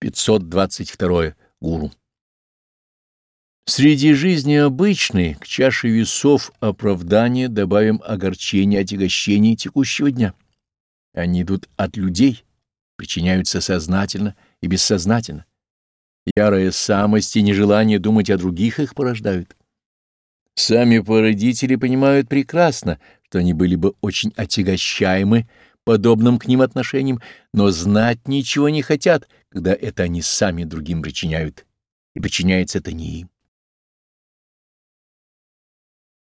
522. Гуру. Среди жизни обычной к чаше весов оправдания добавим огорчение отягощений текущего дня. Они идут от людей, причиняются сознательно и бессознательно. Ярая самость и нежелание думать о других их порождают. Сами породители понимают прекрасно, что они были бы очень отягощаемы подобным к ним отношениям, но знать ничего не хотят, когда это они сами другим причиняют, и причиняется это не им.